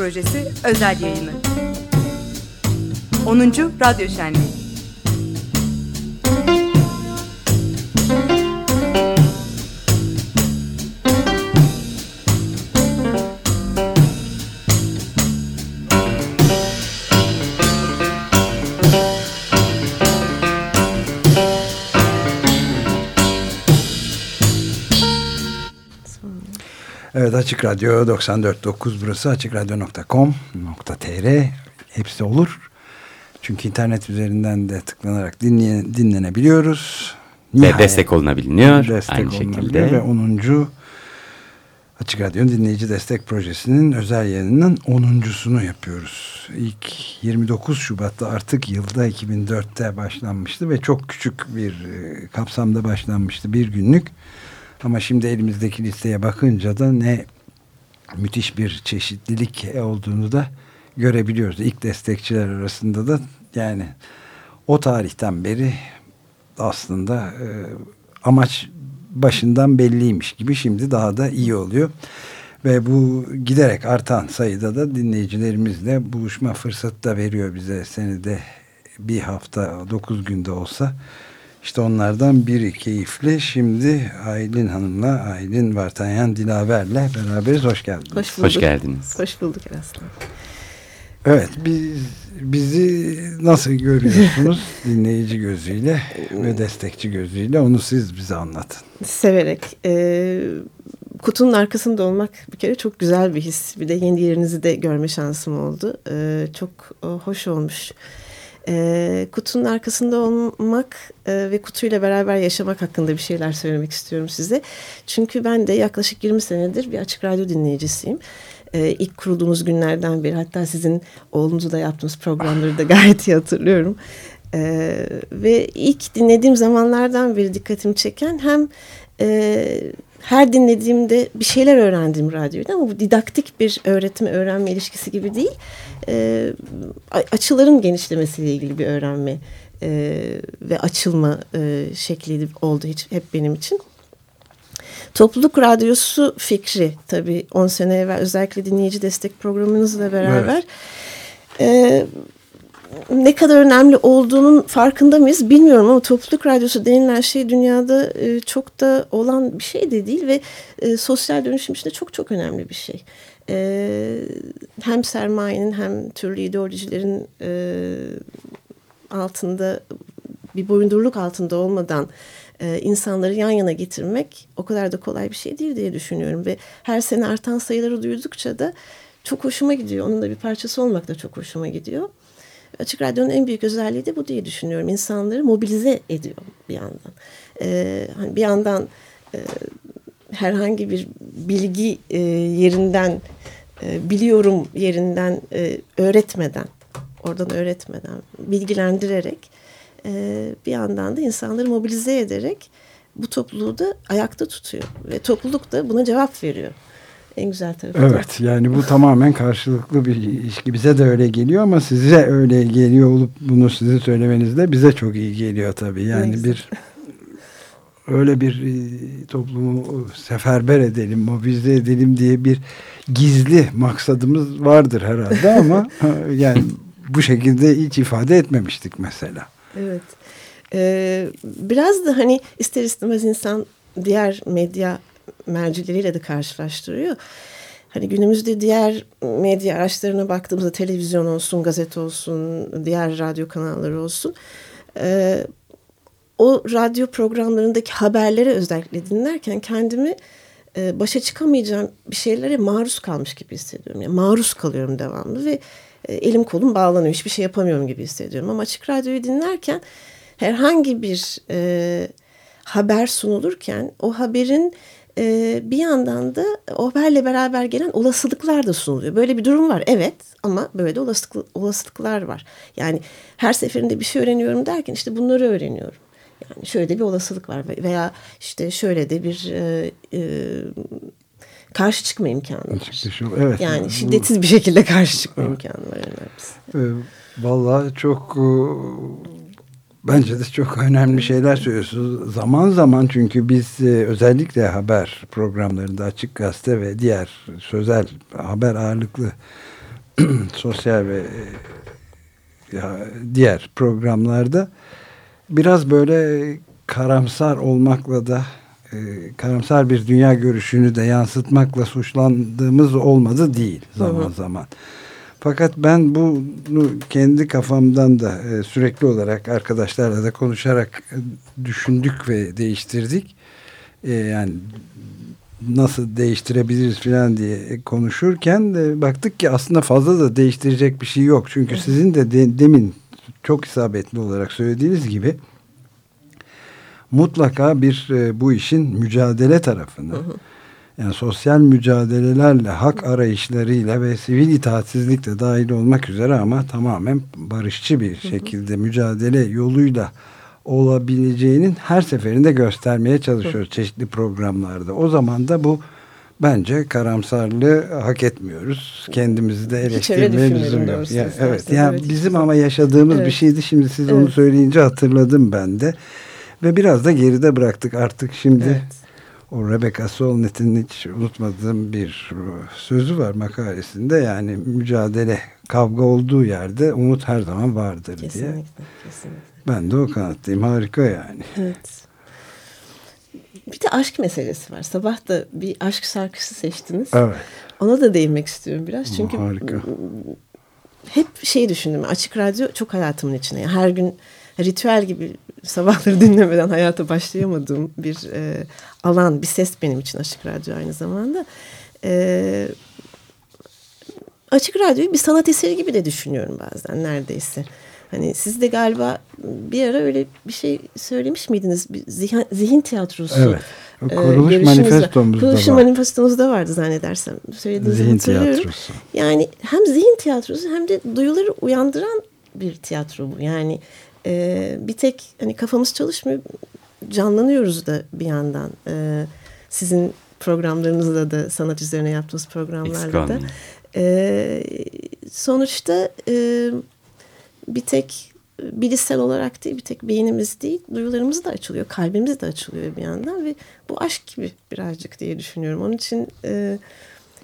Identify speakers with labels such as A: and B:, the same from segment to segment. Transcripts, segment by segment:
A: Projesi özel yayını. 10. Radyo Şenliği
B: Evet Açık Radyo 94.9 burası açıkradyo.com.tr hepsi olur. Çünkü internet üzerinden de tıklanarak dinleye, dinlenebiliyoruz.
C: Nihayet, ve destek olunabiliyor.
B: Destek aynı şekilde. Ve 10. Açık Radyo'nun dinleyici destek projesinin özel yayınının 10.sunu yapıyoruz. İlk 29 Şubat'ta artık yılda 2004'te başlanmıştı ve çok küçük bir e, kapsamda başlanmıştı. Bir günlük ama şimdi elimizdeki listeye bakınca da ne müthiş bir çeşitlilik olduğunu da görebiliyoruz. İlk destekçiler arasında da yani o tarihten beri aslında e, amaç başından belliymiş gibi şimdi daha da iyi oluyor. Ve bu giderek artan sayıda da dinleyicilerimizle buluşma fırsatı da veriyor bize senede bir hafta dokuz günde olsa işte onlardan biri keyifli. Şimdi Aylin Hanım'la, Aylin Vartanyan Dilaver'le beraberiz. Hoş geldiniz.
C: Hoş, bulduk. Hoş geldiniz.
D: Hoş bulduk Eraslan.
B: Evet, biz, bizi nasıl görüyorsunuz dinleyici gözüyle ve destekçi gözüyle onu siz bize anlatın.
D: Severek. E, kutunun arkasında olmak bir kere çok güzel bir his. Bir de yeni yerinizi de görme şansım oldu. E, çok hoş olmuş. E, kutunun arkasında olmak e, ve kutuyla beraber yaşamak hakkında bir şeyler söylemek istiyorum size. Çünkü ben de yaklaşık 20 senedir bir açık radyo dinleyicisiyim. E, ilk kurulduğumuz günlerden beri hatta sizin oğlunuzu da yaptığımız programları da gayet iyi hatırlıyorum. E, ve ilk dinlediğim zamanlardan beri dikkatimi çeken hem e, her dinlediğimde bir şeyler öğrendim radyoda ama bu didaktik bir öğretim öğrenme ilişkisi gibi değil. E, açıların genişlemesiyle ilgili bir öğrenme e, ve açılma e, şekli oldu hiç, hep benim için. Topluluk radyosu fikri tabii 10 sene evvel özellikle dinleyici destek programınızla beraber evet. e, ne kadar önemli olduğunun farkında mıyız bilmiyorum ama topluluk radyosu denilen şey dünyada e, çok da olan bir şey de değil ve e, sosyal dönüşüm için de çok çok önemli bir şey. E, hem sermayenin hem türlü ideolojilerin altında bir boyundurluk altında olmadan insanları yan yana getirmek o kadar da kolay bir şey değil diye düşünüyorum ve her sene artan sayıları duydukça da çok hoşuma gidiyor. Onun da bir parçası olmak da çok hoşuma gidiyor. Açık Radyo'nun en büyük özelliği de bu diye düşünüyorum. İnsanları mobilize ediyor bir yandan. Ee, hani bir yandan e, herhangi bir bilgi e, yerinden e, biliyorum yerinden e, öğretmeden, oradan öğretmeden, bilgilendirerek e, bir yandan da insanları mobilize ederek bu topluluğu da ayakta tutuyor ve topluluk da buna cevap veriyor en güzel tarafı.
B: Evet yani bu tamamen karşılıklı bir ilişki. Bize de öyle geliyor ama size öyle geliyor olup bunu size söylemeniz de bize çok iyi geliyor tabii. Yani bir öyle bir e, toplumu seferber edelim, mobilize edelim diye bir gizli maksadımız vardır herhalde ama yani bu şekilde hiç ifade etmemiştik mesela.
D: Evet. Ee, biraz da hani ister istemez insan diğer medya mercileriyle de karşılaştırıyor. Hani günümüzde diğer medya araçlarına baktığımızda televizyon olsun, gazete olsun, diğer radyo kanalları olsun. E, o radyo programlarındaki haberlere özellikle dinlerken kendimi e, başa çıkamayacağım bir şeylere maruz kalmış gibi hissediyorum. Yani maruz kalıyorum devamlı ve e, elim kolum bağlanıyor. Hiçbir şey yapamıyorum gibi hissediyorum. Ama açık radyoyu dinlerken herhangi bir e, haber sunulurken o haberin e, bir yandan da o haberle beraber gelen olasılıklar da sunuluyor. Böyle bir durum var evet ama böyle de olasılık, olasılıklar var. Yani her seferinde bir şey öğreniyorum derken işte bunları öğreniyorum. Yani şöyle de bir olasılık var veya işte şöyle de bir e, e, karşı çıkma imkanı var. Evet. Yani şiddetsiz bir şekilde karşı çıkma evet. imkanı var.
B: Ee, vallahi çok e, Bence de çok önemli şeyler söylüyorsunuz. Zaman zaman çünkü biz e, özellikle haber programlarında Açık Gazete ve diğer sözel haber ağırlıklı sosyal ve e, ya, diğer programlarda biraz böyle karamsar olmakla da e, karamsar bir dünya görüşünü de yansıtmakla suçlandığımız olmadı değil zaman hı hı. zaman. Fakat ben bunu kendi kafamdan da e, sürekli olarak arkadaşlarla da konuşarak e, düşündük ve değiştirdik. E, yani nasıl değiştirebiliriz falan diye konuşurken de baktık ki aslında fazla da değiştirecek bir şey yok. Çünkü sizin de, de demin çok isabetli olarak söylediğiniz gibi mutlaka bir e, bu işin mücadele tarafını yani sosyal mücadelelerle, hak arayışlarıyla ve sivil itaatsizlikle dahil olmak üzere ama tamamen barışçı bir şekilde mücadele yoluyla olabileceğinin her seferinde göstermeye çalışıyoruz çeşitli programlarda. O zaman da bu bence karamsarlığı hak etmiyoruz. Kendimizi de eleştirmeye lüzum yok. Ya, evet, yani evet, bizim ama yaşadığımız evet. bir şeydi. Şimdi siz evet. onu söyleyince hatırladım ben de. Ve biraz da geride bıraktık artık şimdi. Evet. O Rebecca Solnit'in hiç unutmadığım bir sözü var makalesinde. Yani mücadele, kavga olduğu yerde umut her zaman vardır kesinlikle, diye. Kesinlikle. Ben de o kanattayım. Harika yani.
D: Evet. Bir de aşk meselesi var. Sabah da bir aşk şarkısı seçtiniz. Evet. Ona da değinmek istiyorum biraz. Çünkü Harika. hep şey düşündüm. Açık radyo çok hayatımın içine. her gün ritüel gibi sabahları dinlemeden hayata başlayamadığım bir e, alan, bir ses benim için Açık Radyo aynı zamanda. E, Açık Radyo'yu bir sanat eseri gibi de düşünüyorum bazen neredeyse. Hani siz de galiba bir ara öyle bir şey söylemiş miydiniz? Bir zihin, zihin tiyatrosu.
B: Evet. E, kuruluş e, manifestomuzda
D: kuruluş var. manifestomuzda vardı zannedersem. Söylediğinizi zihin tiyatrosu. Yani hem zihin tiyatrosu hem de duyuları uyandıran bir tiyatro bu. Yani e, bir tek hani kafamız çalışmıyor canlanıyoruz da bir yandan. E, sizin programlarınızda da sanat üzerine yaptığınız programlarda da. E, sonuçta e, bir tek bilişsel olarak değil bir tek beynimiz değil duyularımız da açılıyor kalbimiz de açılıyor bir yandan ve bu aşk gibi birazcık diye düşünüyorum onun için e,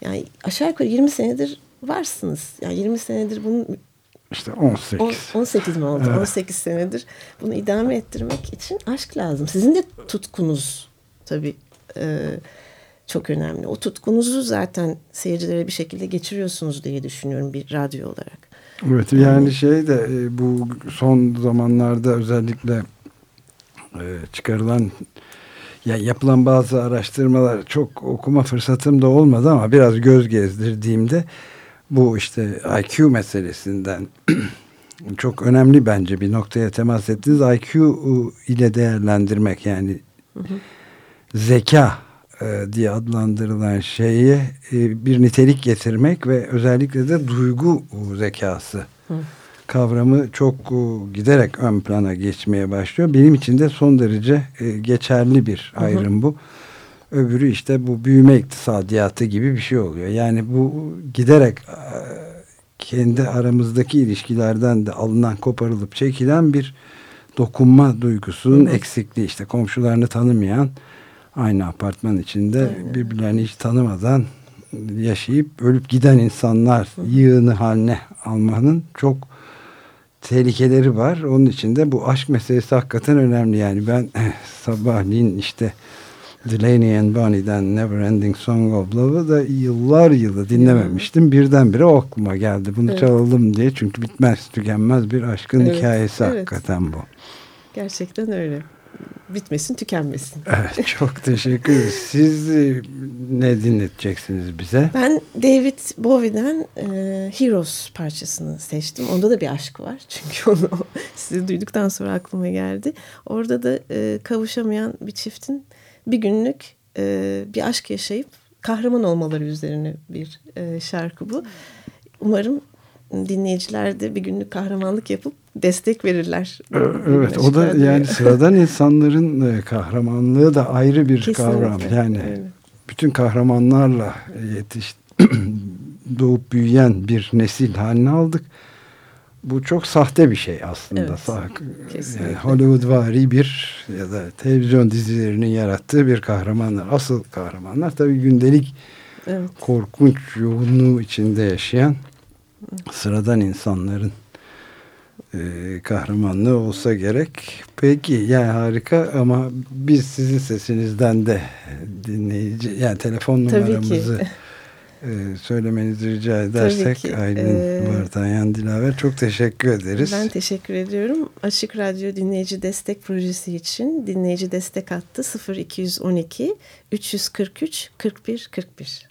D: yani aşağı yukarı 20 senedir varsınız yani 20 senedir bunun
B: işte 18.
D: 10, 18 mi oldu? Evet. 18 senedir bunu idame ettirmek için aşk lazım. Sizin de tutkunuz tabii e, çok önemli. O tutkunuzu zaten seyircilere bir şekilde geçiriyorsunuz diye düşünüyorum bir radyo olarak.
B: Evet yani, yani şey de e, bu son zamanlarda özellikle e, çıkarılan ya yapılan bazı araştırmalar çok okuma fırsatım da olmadı ama biraz göz gezdirdiğimde bu işte IQ meselesinden çok önemli bence bir noktaya temas ettiniz. IQ ile değerlendirmek yani hı hı. zeka e, diye adlandırılan şeye e, bir nitelik getirmek ve özellikle de duygu zekası hı. kavramı çok e, giderek ön plana geçmeye başlıyor. Benim için de son derece e, geçerli bir ayrım hı hı. Öbürü işte bu büyüme iktisadiyatı gibi bir şey oluyor. Yani bu giderek e, kendi aramızdaki ilişkilerden de alınan koparılıp çekilen bir dokunma duygusunun Hı. eksikliği işte komşularını tanımayan aynı apartman içinde Aynen. birbirlerini hiç tanımadan yaşayıp ölüp giden insanlar yığını haline almanın çok tehlikeleri var. Onun için de bu aşk meselesi hakikaten önemli. Yani ben eh, sabahleyin işte Delaney and Bonnie'den Never Ending Song of Love'ı da yıllar yılı dinlememiştim. Birdenbire o aklıma geldi. Bunu evet. çalalım diye. Çünkü bitmez tükenmez bir aşkın evet. hikayesi evet. hakikaten bu.
D: Gerçekten öyle. Bitmesin tükenmesin.
B: Evet çok teşekkür ederiz. Siz e, ne dinleteceksiniz bize?
D: Ben David Bowie'den e, Heroes parçasını seçtim. Onda da bir aşk var. Çünkü onu sizi duyduktan sonra aklıma geldi. Orada da e, kavuşamayan bir çiftin bir günlük e, bir aşk yaşayıp kahraman olmaları üzerine bir e, şarkı bu. Umarım dinleyiciler de bir günlük kahramanlık yapıp destek verirler.
B: Evet o da yani sıradan insanların e, kahramanlığı da ayrı bir Kesinlikle, kavram. Yani öyle. bütün kahramanlarla yetiş doğup büyüyen bir nesil haline aldık bu çok sahte bir şey aslında. Evet, Sah yani Hollywood vari bir ya da televizyon dizilerinin yarattığı bir kahramanlar. Asıl kahramanlar tabii gündelik evet. korkunç yoğunluğu içinde yaşayan sıradan insanların e, kahramanlığı olsa gerek. Peki yani harika ama biz sizin sesinizden de dinleyici yani telefon numaramızı e, söylemenizi rica edersek Aylin ee, Vartanyan Dilaver çok teşekkür ederiz.
E: Ben teşekkür ediyorum. Açık Radyo Dinleyici Destek Projesi için dinleyici destek hattı 0212 343 41 41.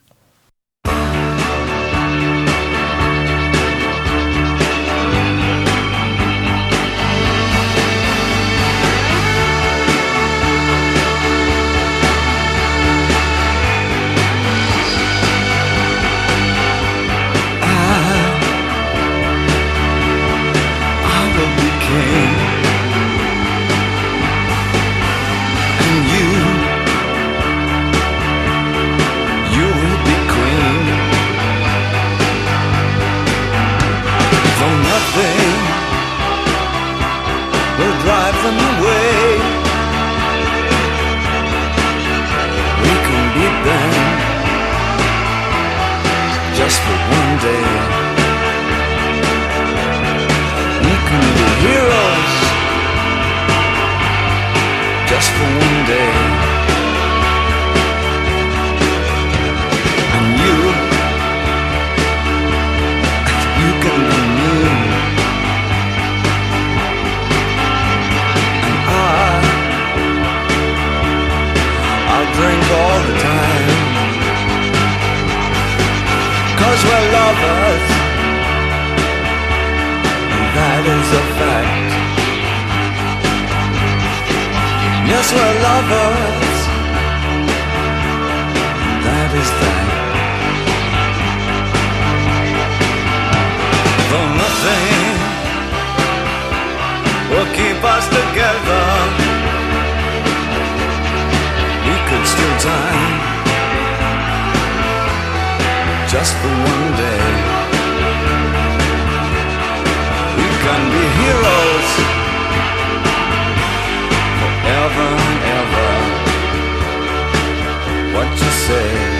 E: 对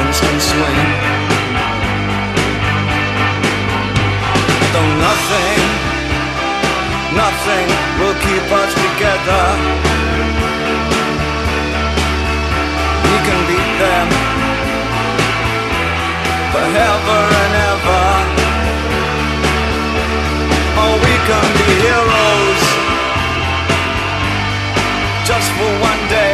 E: dolphins can swim. Though nothing, nothing will keep us together. We can beat them
F: forever and ever. Oh, we can be heroes just for one day.